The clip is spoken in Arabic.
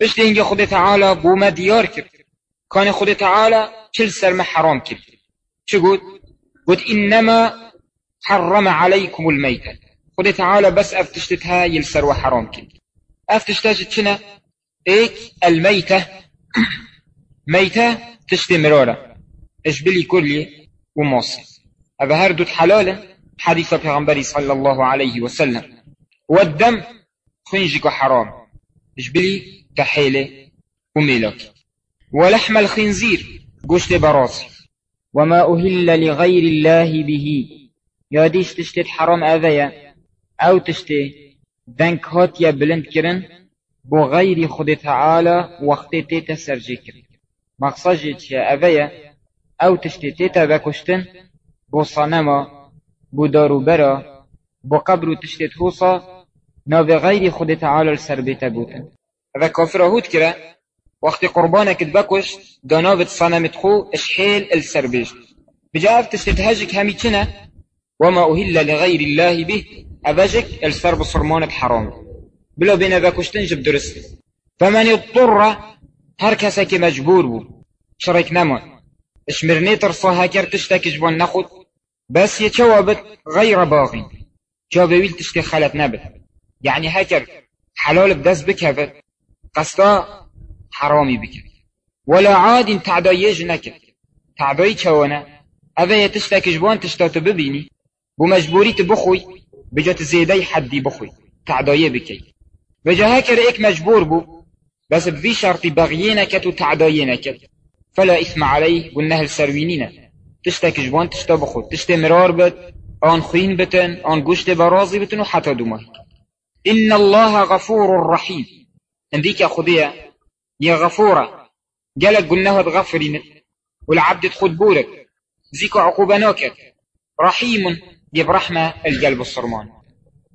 پشت اینگه خود تعالی بوما دیار کرد. کان خود تعالی چل سرم حرام کرد. چه گود؟ گود انما حرم عليكم الميتة خود تعالى بس افتشتتها يلسر وحرام كد افتشتاج تشنا ايك الميتة ميتة تشتي مرارة. اش بلي كلي وموصي هذا هردو حلالا حديث پیغمبري صلى الله عليه وسلم والدم خنجك حرام. اش بلي تحيلة وميلك. ولحم الخنزير قشت براسي. وما أهل لغير الله به. ياديش تشتت حرام أذيا أو تشتي دنك هاتيا بلند كرن. بو غير خود تعالى وقت تيتا سرجي كرن. مقصد يا أذيا أو تشتي تيتا بكشتن بو صنما بو دارو برا. بو قبر تشتت هوصا ناو غير خود تعالى السر بيتا بوتن هذا كافر هود كرا وقت قربانك تبكش داناوت صنمت خو اشحيل السربيش بجاء تشتتهاجك همي كنا وما أهل لغير الله به أبجك السر بصرمانك حرام. بلا بين بكشتن جب درست. فمن يضطر هر كسك مجبور بو شريك نما اشمرني ترصاها كر تشتك جبان نخد بس يتشوابت غير باغي جابويل تشتي خلت نبت يعني هكر حلال بدس بكفت قصدا حرامي بك. ولا عاد تعدايج نكر تعداي چوانا اوه يتشتك جبان تشتات ببيني بمجبوري تبخوي بجات زيدي حدي بخوي تعدايه بكي بجا هكر ايك مجبور بو بس بذي شرطي بغيينك وتعداينك فلا إثم عليه والنهل سروينينا تشتك جبان تشتا بخود تشتا مرار بت آن خوين بتن آن گوشت برازي بتن وحتى دومه إن الله غفور رحيم. عندك يا خدية يا غفورة. قالك قلنا تغفرين والعبد تخد بورك زيكو عقوبة نوكت رحيم. يبرحمة القلب الصرمان